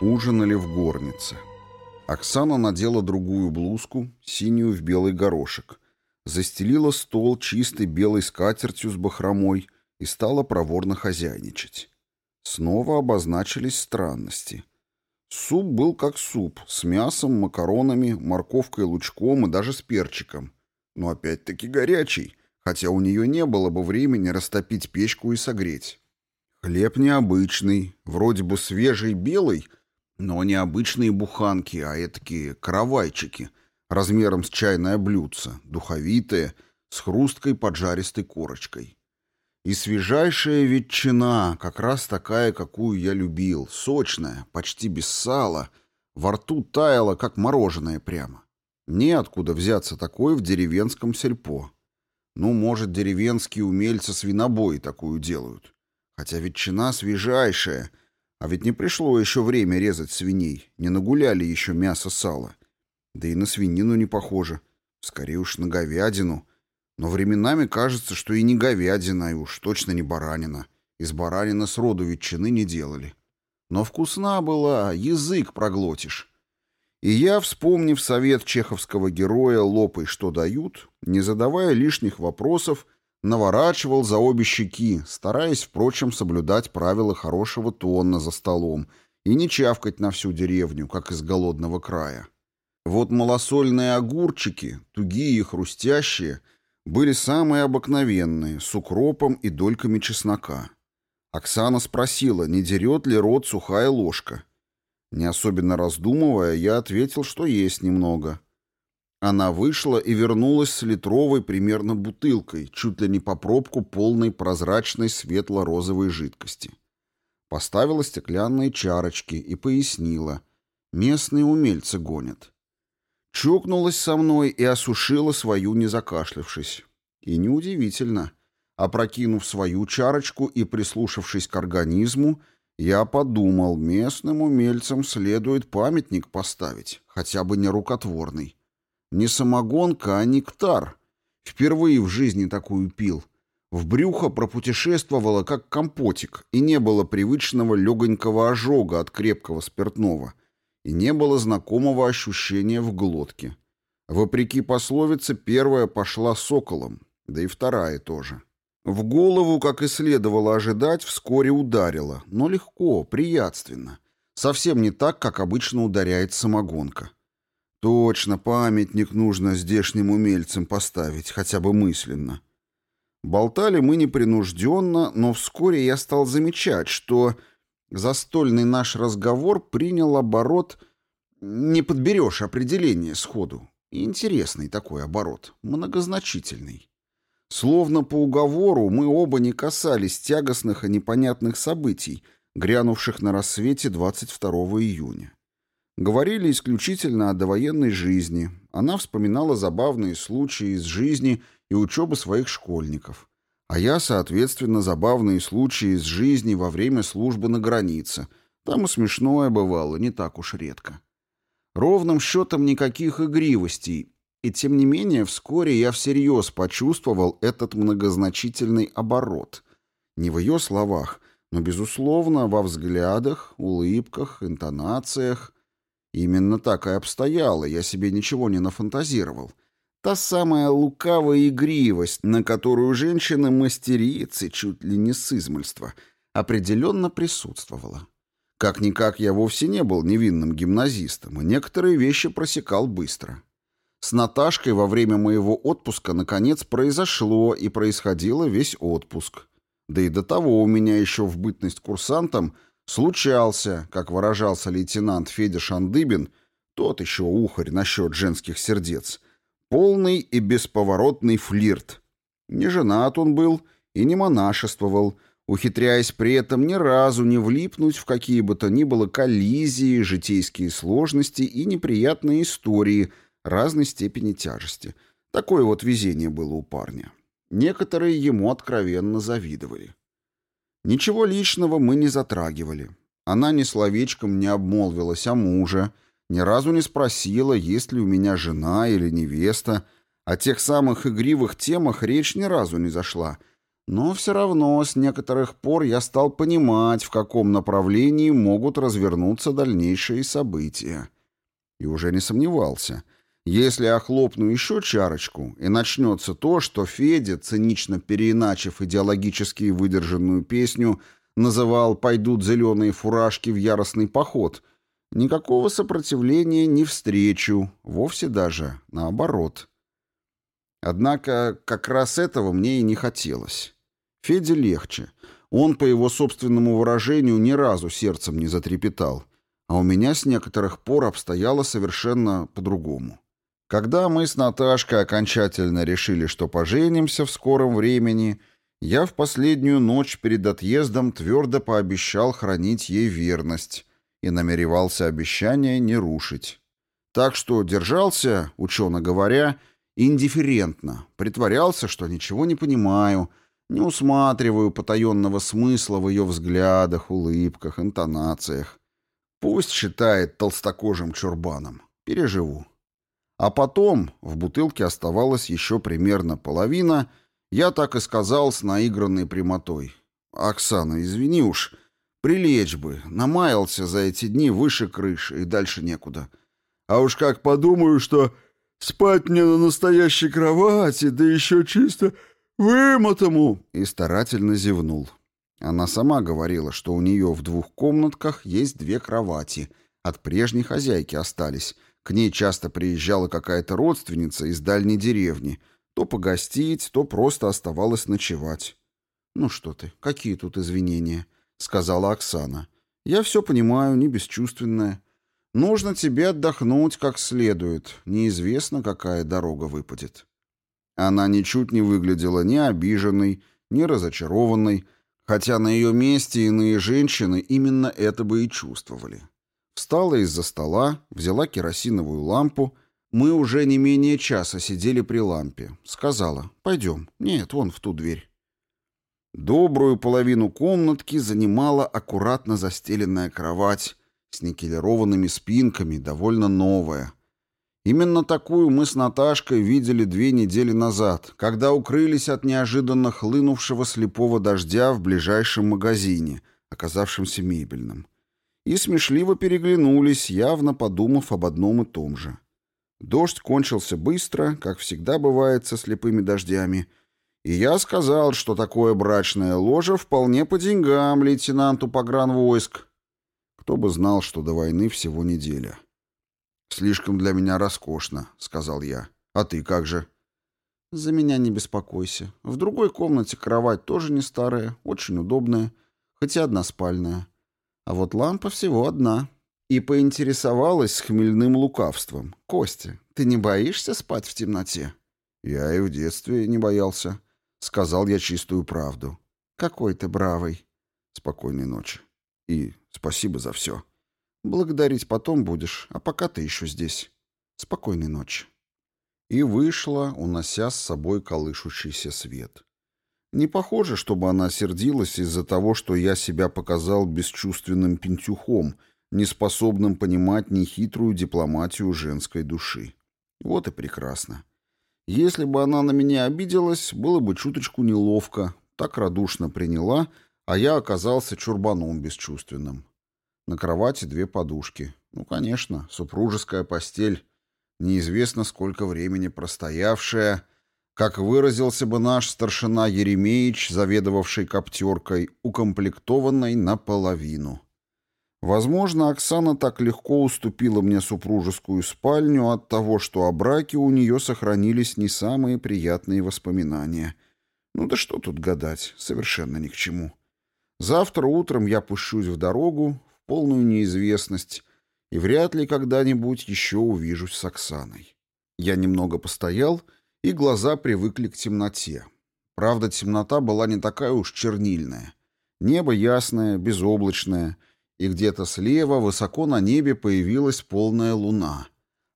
Ужинали в горнице. Оксана надела другую блузку, синюю в белый горошек, застелила стол чистой белой скатертью с бахромой и стала проворно хозяйничать. Снова обозначились странности. Суп был как суп, с мясом, макаронами, морковкой, лучком и даже с перчиком. Но опять-таки горячий, хотя у нее не было бы времени растопить печку и согреть. Хлеб необычный, вроде бы свежий белый, но не обычные буханки, а этакие каравайчики, размером с чайное блюдце, духовитые, с хрусткой поджаристой корочкой. И свежайшая ветчина, как раз такая, какую я любил, сочная, почти без сала, во рту таяла, как мороженое прямо. Неоткуда взяться такой в деревенском сельпо. Ну, может, деревенские умельцы свинобои такую делают. Хотя ветчина свежайшая, а ведь не пришло еще время резать свиней, не нагуляли еще мясо сала. Да и на свинину не похоже, скорее уж на говядину — но временами кажется, что и не говядина, и уж точно не баранина. Из баранина сроду ветчины не делали. Но вкусна была, язык проглотишь. И я, вспомнив совет чеховского героя «Лопай, что дают», не задавая лишних вопросов, наворачивал за обе щеки, стараясь, впрочем, соблюдать правила хорошего тона за столом и не чавкать на всю деревню, как из голодного края. Вот малосольные огурчики, тугие и хрустящие — были самые обыкновенные, с укропом и дольками чеснока. Оксана спросила, не дерет ли рот сухая ложка. Не особенно раздумывая, я ответил, что есть немного. Она вышла и вернулась с литровой примерно бутылкой, чуть ли не по пробку полной прозрачной светло-розовой жидкости. Поставила стеклянные чарочки и пояснила. Местные умельцы гонят. Чокнулась со мной и осушила свою, не закашлявшись. И неудивительно. Опрокинув свою чарочку и прислушавшись к организму, я подумал, местным умельцам следует памятник поставить, хотя бы не рукотворный. Не самогонка, а нектар. Впервые в жизни такую пил. В брюхо пропутешествовало, как компотик, и не было привычного легонького ожога от крепкого спиртного — и не было знакомого ощущения в глотке. Вопреки пословице, первая пошла соколом, да и вторая тоже. В голову, как и следовало ожидать, вскоре ударила, но легко, приятственно. Совсем не так, как обычно ударяет самогонка. Точно, памятник нужно здешним умельцам поставить, хотя бы мысленно. Болтали мы непринужденно, но вскоре я стал замечать, что Застольный наш разговор принял оборот... Не подберешь определение сходу. Интересный такой оборот, многозначительный. Словно по уговору мы оба не касались тягостных и непонятных событий, грянувших на рассвете 22 июня. Говорили исключительно о довоенной жизни. Она вспоминала забавные случаи из жизни и учебы своих школьников. А я, соответственно, забавные случаи из жизни во время службы на границе. Там и смешное бывало, не так уж редко. Ровным счетом никаких игривостей, и тем не менее вскоре я всерьез почувствовал этот многозначительный оборот. Не в ее словах, но, безусловно, во взглядах, улыбках, интонациях. Именно так и обстояло, я себе ничего не нафантазировал — Та самая лукавая игривость, на которую женщины-мастерицы чуть ли не с измольства, определенно присутствовала. Как-никак я вовсе не был невинным гимназистом, и некоторые вещи просекал быстро. С Наташкой во время моего отпуска наконец произошло и происходило весь отпуск. Да и до того у меня еще в бытность курсантом случался, как выражался лейтенант Федя Шандыбин, тот еще ухарь насчет женских сердец, Полный и бесповоротный флирт. Не женат он был и не монашествовал, ухитряясь при этом ни разу не влипнуть в какие бы то ни было коллизии, житейские сложности и неприятные истории разной степени тяжести. Такое вот везение было у парня. Некоторые ему откровенно завидовали. Ничего личного мы не затрагивали. Она ни словечком не обмолвилась о муже, ни разу не спросила, есть ли у меня жена или невеста. О тех самых игривых темах речь ни разу не зашла. Но все равно с некоторых пор я стал понимать, в каком направлении могут развернуться дальнейшие события. И уже не сомневался. Если я хлопну еще чарочку, и начнется то, что Федя, цинично переиначив идеологически выдержанную песню, называл «пойдут зеленые фуражки в яростный поход», никакого сопротивления не встречу, вовсе даже наоборот. Однако как раз этого мне и не хотелось. Феде легче. Он, по его собственному выражению, ни разу сердцем не затрепетал. А у меня с некоторых пор обстояло совершенно по-другому. Когда мы с Наташкой окончательно решили, что поженимся в скором времени, я в последнюю ночь перед отъездом твердо пообещал хранить ей верность и намеревался обещание не рушить. Так что держался, учено говоря, индифферентно, притворялся, что ничего не понимаю — не усматриваю потаенного смысла в ее взглядах, улыбках, интонациях. Пусть считает толстокожим чурбаном. Переживу. А потом, в бутылке оставалась еще примерно половина, я так и сказал с наигранной прямотой. «Оксана, извини уж, прилечь бы, намаялся за эти дни выше крыши и дальше некуда. А уж как подумаю, что спать мне на настоящей кровати, да еще чисто «Вымотому!» и старательно зевнул. Она сама говорила, что у нее в двух комнатках есть две кровати. От прежней хозяйки остались. К ней часто приезжала какая-то родственница из дальней деревни. То погостить, то просто оставалась ночевать. «Ну что ты, какие тут извинения?» — сказала Оксана. «Я все понимаю, не бесчувственная. Нужно тебе отдохнуть как следует. Неизвестно, какая дорога выпадет». Она ничуть не выглядела ни обиженной, ни разочарованной, хотя на ее месте иные женщины именно это бы и чувствовали. Встала из-за стола, взяла керосиновую лампу. Мы уже не менее часа сидели при лампе. Сказала, пойдем. Нет, вон в ту дверь. Добрую половину комнатки занимала аккуратно застеленная кровать с никелированными спинками, довольно новая — Именно такую мы с Наташкой видели две недели назад, когда укрылись от неожиданно хлынувшего слепого дождя в ближайшем магазине, оказавшемся мебельным. И смешливо переглянулись, явно подумав об одном и том же. Дождь кончился быстро, как всегда бывает со слепыми дождями, и я сказал, что такое брачное ложе вполне по деньгам лейтенанту погранвойск. Кто бы знал, что до войны всего неделя. «Слишком для меня роскошно», — сказал я. «А ты как же?» «За меня не беспокойся. В другой комнате кровать тоже не старая, очень удобная, хоть и односпальная. А вот лампа всего одна». И поинтересовалась с хмельным лукавством. «Костя, ты не боишься спать в темноте?» «Я и в детстве не боялся», — сказал я чистую правду. «Какой ты бравый». «Спокойной ночи. И спасибо за все». Благодарить потом будешь, а пока ты еще здесь. Спокойной ночи. И вышла, унося с собой колышущийся свет. Не похоже, чтобы она сердилась из-за того, что я себя показал бесчувственным пентюхом, неспособным понимать нехитрую дипломатию женской души. Вот и прекрасно. Если бы она на меня обиделась, было бы чуточку неловко. Так радушно приняла, а я оказался чурбаном бесчувственным. На кровати две подушки. Ну, конечно, супружеская постель. Неизвестно, сколько времени простоявшая. Как выразился бы наш старшина Еремеич, заведовавший коптеркой, укомплектованной наполовину. Возможно, Оксана так легко уступила мне супружескую спальню от того, что о браке у нее сохранились не самые приятные воспоминания. Ну да что тут гадать, совершенно ни к чему. Завтра утром я пущусь в дорогу, полную неизвестность, и вряд ли когда-нибудь еще увижусь с Оксаной. Я немного постоял, и глаза привыкли к темноте. Правда, темнота была не такая уж чернильная. Небо ясное, безоблачное, и где-то слева, высоко на небе, появилась полная луна.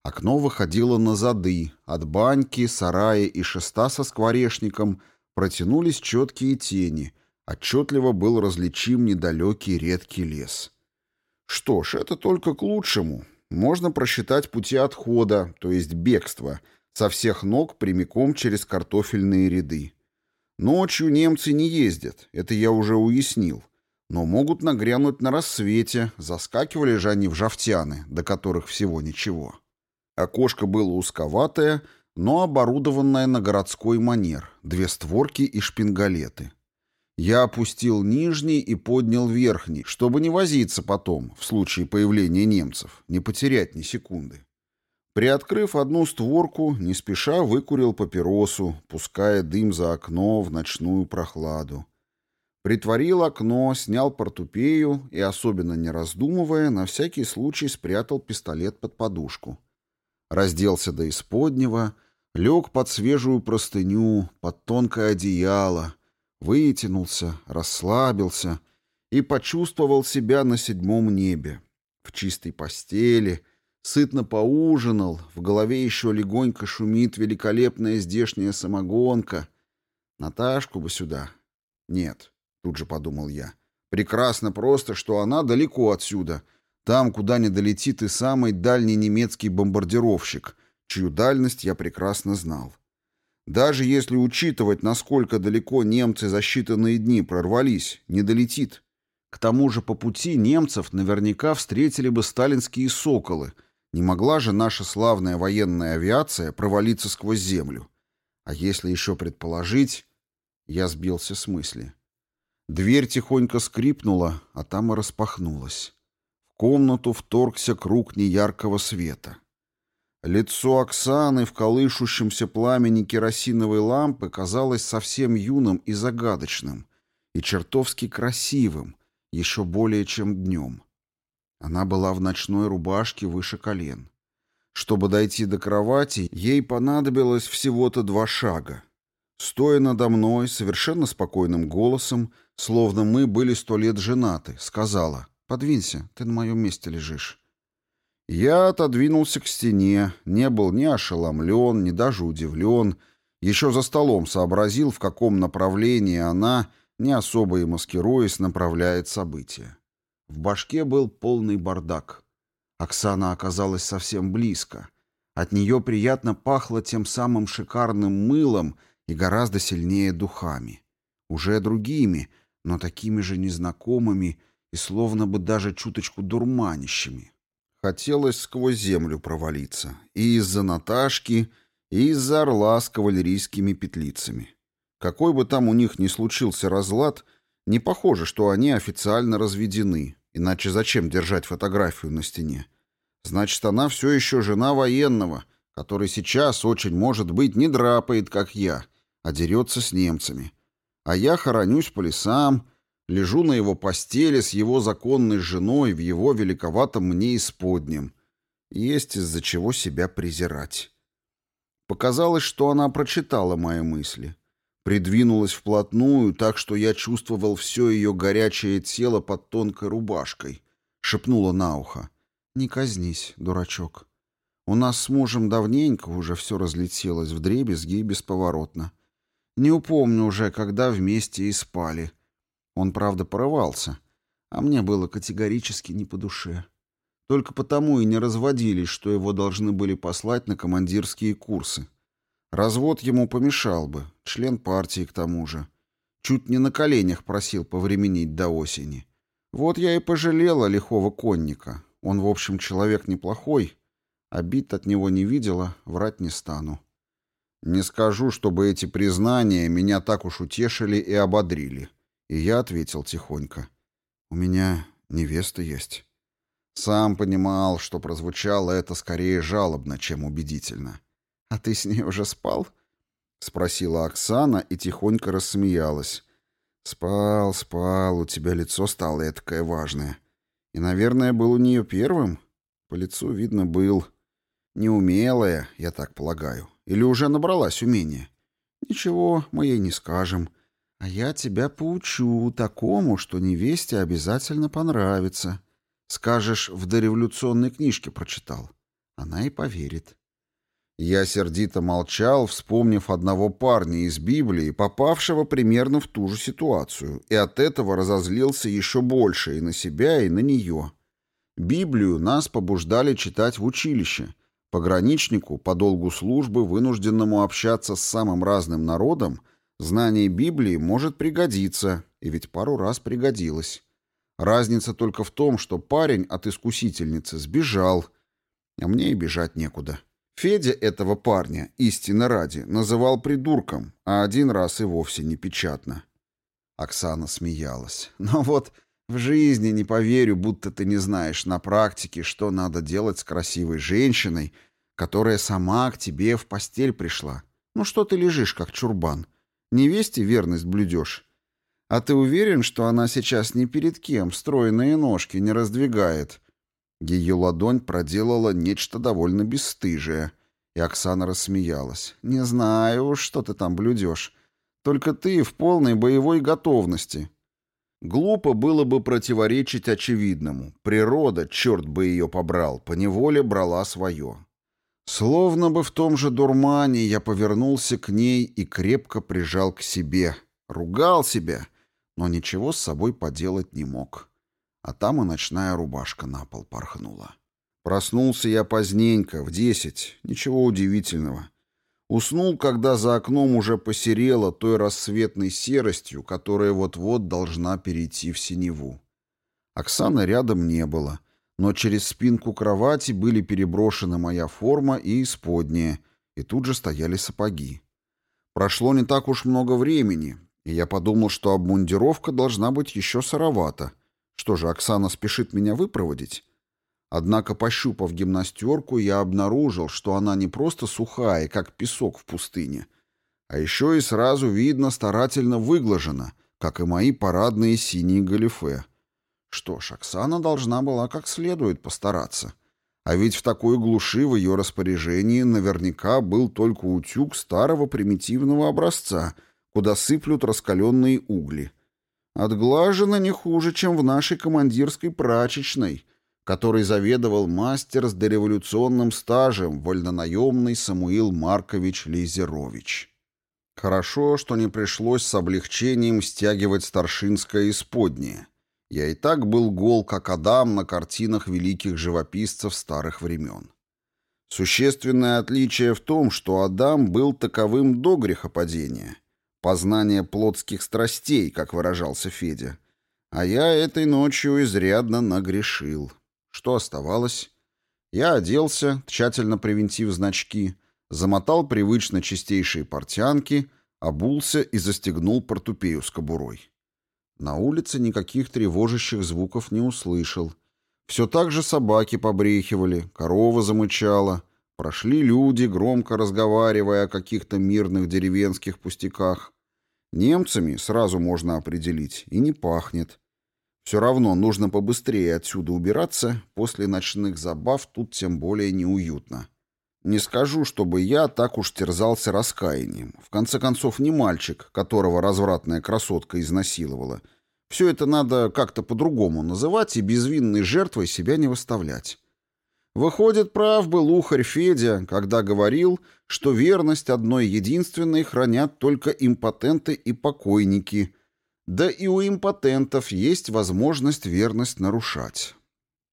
Окно выходило на зады, от баньки, сарая и шеста со скворечником протянулись четкие тени, отчетливо был различим недалекий редкий лес. Что ж, это только к лучшему. Можно просчитать пути отхода, то есть бегства, со всех ног прямиком через картофельные ряды. Ночью немцы не ездят, это я уже уяснил. Но могут нагрянуть на рассвете, заскакивали же они в жавтяны, до которых всего ничего. Окошко было узковатое, но оборудованное на городской манер, две створки и шпингалеты. Я опустил нижний и поднял верхний, чтобы не возиться потом, в случае появления немцев, не потерять ни секунды. Приоткрыв одну створку, не спеша выкурил папиросу, пуская дым за окно в ночную прохладу. Притворил окно, снял портупею и, особенно не раздумывая, на всякий случай спрятал пистолет под подушку. Разделся до исподнего, лег под свежую простыню, под тонкое одеяло, вытянулся, расслабился и почувствовал себя на седьмом небе, в чистой постели, сытно поужинал, в голове еще легонько шумит великолепная здешняя самогонка. Наташку бы сюда. Нет, тут же подумал я. Прекрасно просто, что она далеко отсюда, там, куда не долетит и самый дальний немецкий бомбардировщик, чью дальность я прекрасно знал. Даже если учитывать, насколько далеко немцы за считанные дни прорвались, не долетит. К тому же по пути немцев наверняка встретили бы сталинские «Соколы», не могла же наша славная военная авиация провалиться сквозь землю. А если еще предположить... Я сбился с мысли. Дверь тихонько скрипнула, а там и распахнулась. В комнату вторгся круг неяркого света. Лицо Оксаны в колышущемся пламени керосиновой лампы казалось совсем юным и загадочным, и чертовски красивым, еще более чем днем. Она была в ночной рубашке выше колен. Чтобы дойти до кровати, ей понадобилось всего-то два шага. Стоя надо мной, совершенно спокойным голосом, словно мы были сто лет женаты, сказала «Подвинься, ты на моем месте лежишь». Я отодвинулся к стене, не был ни ошеломлен, ни даже удивлен, еще за столом сообразил, в каком направлении она, не особо и маскируясь, направляет события. В башке был полный бардак. Оксана оказалась совсем близко. От нее приятно пахло тем самым шикарным мылом и гораздо сильнее духами. Уже другими, но такими же незнакомыми и словно бы даже чуточку дурманящими. Хотелось сквозь землю провалиться. И из-за Наташки, и из-за орла с кавалерийскими петлицами. Какой бы там у них ни случился разлад, не похоже, что они официально разведены, Иначе зачем держать фотографию на стене? Значит, она все еще жена военного, который сейчас, очень может быть, не драпает, как я, а дерется с немцами. А я хоронюсь по лесам, лежу на его постели с его законной женой в его великоватом мне исподнем. Есть из-за чего себя презирать. Показалось, что она прочитала мои мысли. Придвинулась вплотную, так что я чувствовал все ее горячее тело под тонкой рубашкой. Шепнула на ухо. «Не казнись, дурачок. У нас с мужем давненько уже все разлетелось в дребезги и бесповоротно. Не упомню уже, когда вместе и спали. Он, правда, порывался, а мне было категорически не по душе. Только потому и не разводились, что его должны были послать на командирские курсы. Развод ему помешал бы, член партии к тому же. Чуть не на коленях просил повременить до осени. Вот я и пожалела лихого конника. Он, в общем, человек неплохой. Обид от него не видела, врать не стану. Не скажу, чтобы эти признания меня так уж утешили и ободрили. И я ответил тихонько. У меня невеста есть. Сам понимал, что прозвучало это скорее жалобно, чем убедительно. «А ты с ней уже спал?» — спросила Оксана и тихонько рассмеялась. «Спал, спал, у тебя лицо стало этакое важное. И, наверное, был у нее первым? По лицу видно был. Неумелая, я так полагаю. Или уже набралась умения? Ничего, мы ей не скажем. А я тебя поучу такому, что невесте обязательно понравится. Скажешь, в дореволюционной книжке прочитал. Она и поверит. Я сердито молчал, вспомнив одного парня из Библии, попавшего примерно в ту же ситуацию, и от этого разозлился еще больше и на себя, и на нее. Библию нас побуждали читать в училище. Пограничнику, по долгу службы, вынужденному общаться с самым разным народом, Знание Библии может пригодиться, и ведь пару раз пригодилось. Разница только в том, что парень от искусительницы сбежал, а мне и бежать некуда. Федя этого парня, истинно ради, называл придурком, а один раз и вовсе не печатно. Оксана смеялась. «Но вот в жизни не поверю, будто ты не знаешь на практике, что надо делать с красивой женщиной, которая сама к тебе в постель пришла. Ну что ты лежишь, как чурбан? Невесте верность блюдешь. А ты уверен, что она сейчас ни перед кем стройные ножки не раздвигает?» Ее ладонь проделала нечто довольно бесстыжее, и Оксана рассмеялась. «Не знаю, что ты там блюдешь. Только ты в полной боевой готовности». Глупо было бы противоречить очевидному. Природа, черт бы ее побрал, поневоле брала свое. Словно бы в том же дурмане я повернулся к ней и крепко прижал к себе. Ругал себя, но ничего с собой поделать не мог а там и ночная рубашка на пол порхнула. Проснулся я поздненько, в десять, ничего удивительного. Уснул, когда за окном уже посерело той рассветной серостью, которая вот-вот должна перейти в синеву. Оксаны рядом не было, но через спинку кровати были переброшены моя форма и исподние, и тут же стояли сапоги. Прошло не так уж много времени, и я подумал, что обмундировка должна быть еще сыровата, что же, Оксана спешит меня выпроводить? Однако, пощупав гимнастерку, я обнаружил, что она не просто сухая, как песок в пустыне, а еще и сразу видно старательно выглажена, как и мои парадные синие галифе. Что ж, Оксана должна была как следует постараться. А ведь в такой глуши в ее распоряжении наверняка был только утюг старого примитивного образца, куда сыплют раскаленные угли — Отглажено не хуже, чем в нашей командирской прачечной, которой заведовал мастер с дореволюционным стажем, вольнонаемный Самуил Маркович Лизерович. Хорошо, что не пришлось с облегчением стягивать старшинское исподнее. Я и так был гол, как Адам на картинах великих живописцев старых времен. Существенное отличие в том, что Адам был таковым до грехопадения — Познание плотских страстей, как выражался Федя. А я этой ночью изрядно нагрешил. Что оставалось? Я оделся, тщательно привинтив значки, замотал привычно чистейшие портянки, обулся и застегнул портупею с кобурой. На улице никаких тревожащих звуков не услышал. Все так же собаки побрехивали, корова замычала, Прошли люди, громко разговаривая о каких-то мирных деревенских пустяках. Немцами сразу можно определить, и не пахнет. Все равно нужно побыстрее отсюда убираться, после ночных забав тут тем более неуютно. Не скажу, чтобы я так уж терзался раскаянием. В конце концов, не мальчик, которого развратная красотка изнасиловала. Все это надо как-то по-другому называть и безвинной жертвой себя не выставлять. Выходит, прав был ухарь Федя, когда говорил, что верность одной единственной хранят только импотенты и покойники. Да и у импотентов есть возможность верность нарушать.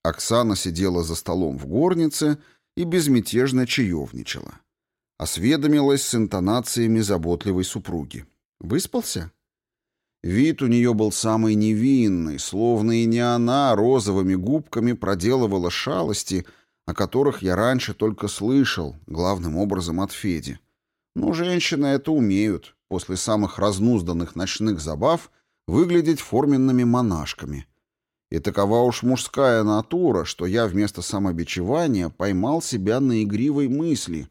Оксана сидела за столом в горнице и безмятежно чаевничала. Осведомилась с интонациями заботливой супруги. «Выспался?» Вид у нее был самый невинный, словно и не она розовыми губками проделывала шалости, о которых я раньше только слышал, главным образом от Феди. Но женщины это умеют, после самых разнузданных ночных забав, выглядеть форменными монашками. И такова уж мужская натура, что я вместо самобичевания поймал себя на игривой мысли.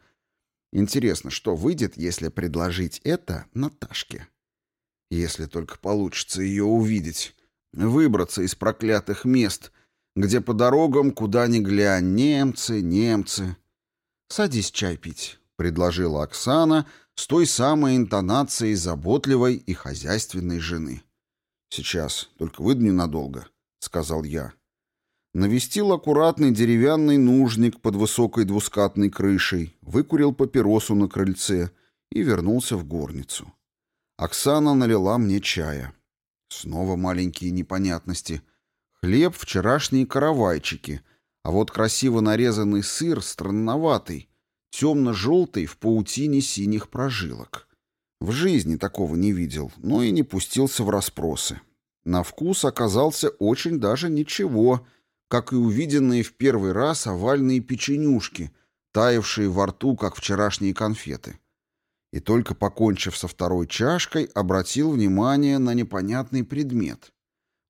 Интересно, что выйдет, если предложить это Наташке? Если только получится ее увидеть, выбраться из проклятых мест — где по дорогам, куда ни глянь, немцы, немцы. «Садись чай пить», — предложила Оксана с той самой интонацией заботливой и хозяйственной жены. «Сейчас, только выйду ненадолго», — сказал я. Навестил аккуратный деревянный нужник под высокой двускатной крышей, выкурил папиросу на крыльце и вернулся в горницу. Оксана налила мне чая. Снова маленькие непонятности — Хлеб — вчерашние каравайчики, а вот красиво нарезанный сыр странноватый, темно-желтый в паутине синих прожилок. В жизни такого не видел, но и не пустился в расспросы. На вкус оказался очень даже ничего, как и увиденные в первый раз овальные печенюшки, таявшие во рту, как вчерашние конфеты. И только покончив со второй чашкой, обратил внимание на непонятный предмет.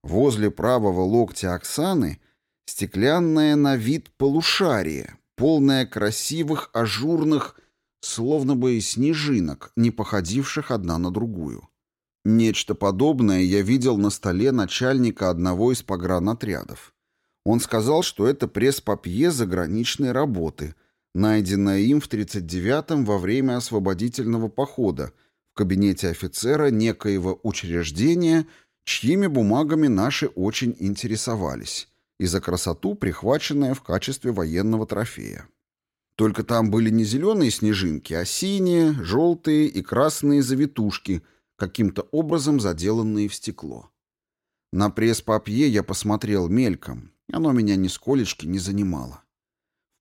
Возле правого локтя Оксаны стеклянное на вид полушарие, полное красивых, ажурных, словно бы снежинок, не походивших одна на другую. Нечто подобное я видел на столе начальника одного из погранотрядов. Он сказал, что это пресс-папье заграничной работы, найденное им в 39-м во время освободительного похода в кабинете офицера некоего учреждения, чьими бумагами наши очень интересовались, и за красоту прихваченное в качестве военного трофея. Только там были не зеленые снежинки, а синие, желтые и красные завитушки – каким-то образом заделанные в стекло. На пресс-папье я посмотрел мельком, оно меня нисколечки не занимало.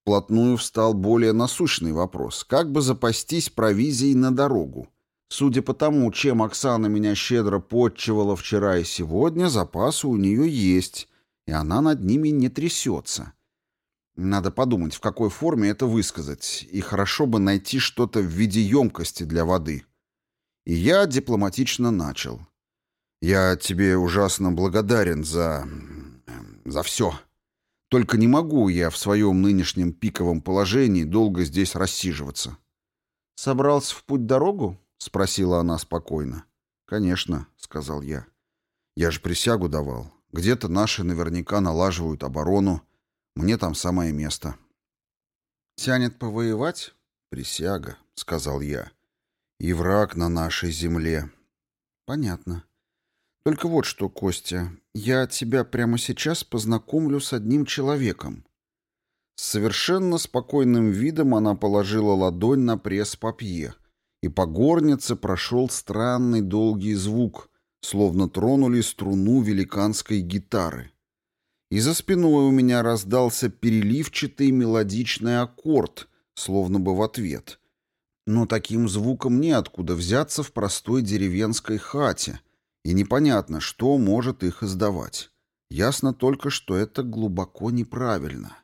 Вплотную встал более насущный вопрос, как бы запастись провизией на дорогу. Судя по тому, чем Оксана меня щедро подчивала вчера и сегодня, запасы у нее есть, и она над ними не трясется. Надо подумать, в какой форме это высказать, и хорошо бы найти что-то в виде емкости для воды. И я дипломатично начал. «Я тебе ужасно благодарен за... за все. Только не могу я в своем нынешнем пиковом положении долго здесь рассиживаться». «Собрался в путь-дорогу?» — спросила она спокойно. «Конечно», — сказал я. «Я же присягу давал. Где-то наши наверняка налаживают оборону. Мне там самое место». «Тянет повоевать?» «Присяга», — сказал я и враг на нашей земле. Понятно. Только вот что, Костя, я тебя прямо сейчас познакомлю с одним человеком. С совершенно спокойным видом она положила ладонь на пресс-папье, и по горнице прошел странный долгий звук, словно тронули струну великанской гитары. И за спиной у меня раздался переливчатый мелодичный аккорд, словно бы в ответ — но таким звуком неоткуда взяться в простой деревенской хате, и непонятно, что может их издавать. Ясно только, что это глубоко неправильно.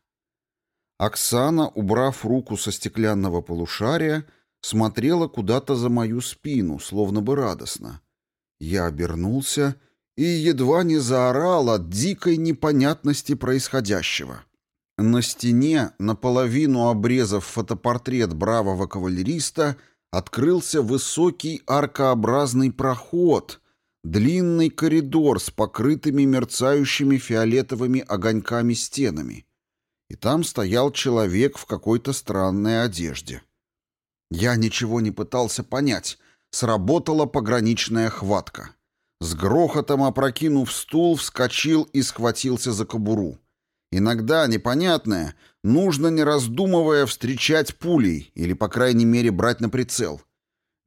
Оксана, убрав руку со стеклянного полушария, смотрела куда-то за мою спину, словно бы радостно. Я обернулся и едва не заорал от дикой непонятности происходящего. На стене, наполовину обрезав фотопортрет бравого кавалериста, открылся высокий аркообразный проход, длинный коридор с покрытыми мерцающими фиолетовыми огоньками стенами. И там стоял человек в какой-то странной одежде. Я ничего не пытался понять. Сработала пограничная хватка. С грохотом опрокинув стул, вскочил и схватился за кобуру. Иногда непонятное нужно, не раздумывая, встречать пулей или, по крайней мере, брать на прицел.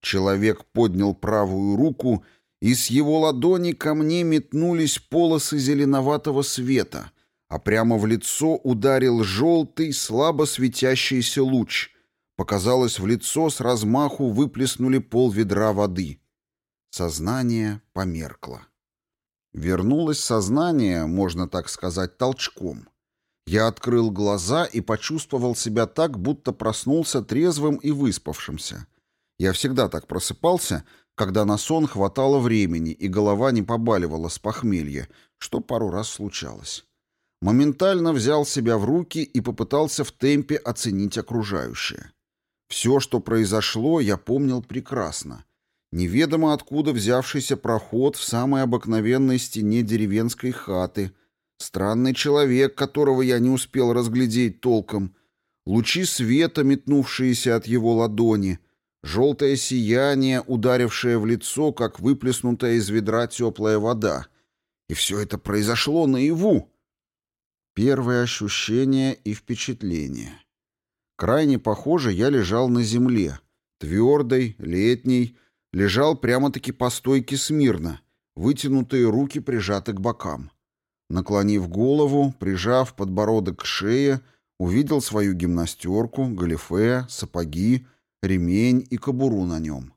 Человек поднял правую руку, и с его ладони ко мне метнулись полосы зеленоватого света, а прямо в лицо ударил желтый, слабо светящийся луч. Показалось, в лицо с размаху выплеснули пол ведра воды. Сознание померкло. Вернулось сознание, можно так сказать, толчком. Я открыл глаза и почувствовал себя так, будто проснулся трезвым и выспавшимся. Я всегда так просыпался, когда на сон хватало времени и голова не побаливала с похмелья, что пару раз случалось. Моментально взял себя в руки и попытался в темпе оценить окружающее. Все, что произошло, я помнил прекрасно. Неведомо откуда взявшийся проход в самой обыкновенной стене деревенской хаты — Странный человек, которого я не успел разглядеть толком. Лучи света, метнувшиеся от его ладони. Желтое сияние, ударившее в лицо, как выплеснутая из ведра теплая вода. И все это произошло наяву. Первые ощущения и впечатления. Крайне похоже, я лежал на земле. Твердой, летней. Лежал прямо-таки по стойке смирно. Вытянутые руки прижаты к бокам. Наклонив голову, прижав подбородок к шее, увидел свою гимнастерку, галифе, сапоги, ремень и кобуру на нем.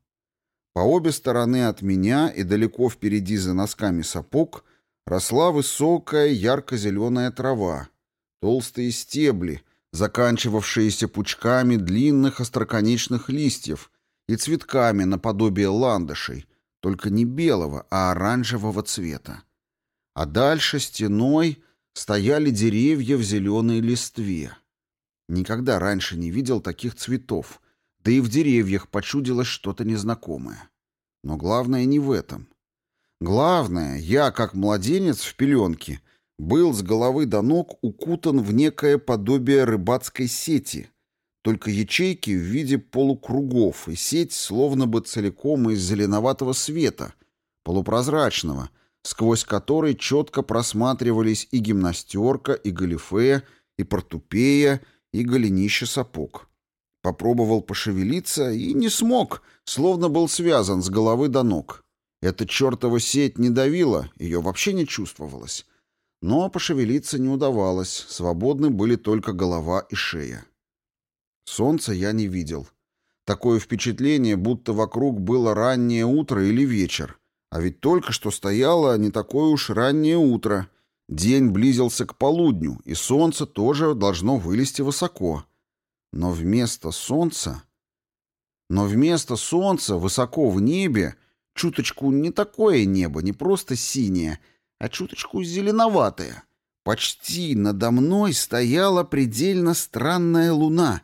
По обе стороны от меня и далеко впереди за носками сапог росла высокая ярко-зеленая трава, толстые стебли, заканчивавшиеся пучками длинных остроконечных листьев и цветками наподобие ландышей, только не белого, а оранжевого цвета. А дальше стеной стояли деревья в зеленой листве. Никогда раньше не видел таких цветов, да и в деревьях почудилось что-то незнакомое. Но главное не в этом. Главное, я, как младенец в пеленке, был с головы до ног укутан в некое подобие рыбацкой сети, только ячейки в виде полукругов, и сеть словно бы целиком из зеленоватого света, полупрозрачного, сквозь который четко просматривались и гимнастерка, и галифе, и портупея, и голенище сапог. Попробовал пошевелиться и не смог, словно был связан с головы до ног. Эта чертова сеть не давила, ее вообще не чувствовалось. Но пошевелиться не удавалось, свободны были только голова и шея. Солнца я не видел. Такое впечатление, будто вокруг было раннее утро или вечер. А ведь только что стояло не такое уж раннее утро. День близился к полудню, и солнце тоже должно вылезти высоко. Но вместо солнца... Но вместо солнца высоко в небе чуточку не такое небо, не просто синее, а чуточку зеленоватое. Почти надо мной стояла предельно странная луна,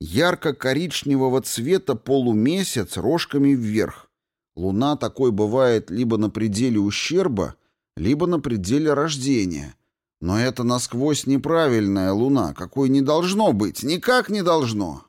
ярко-коричневого цвета полумесяц рожками вверх. Луна такой бывает либо на пределе ущерба, либо на пределе рождения. Но это насквозь неправильная луна, какой не должно быть, никак не должно.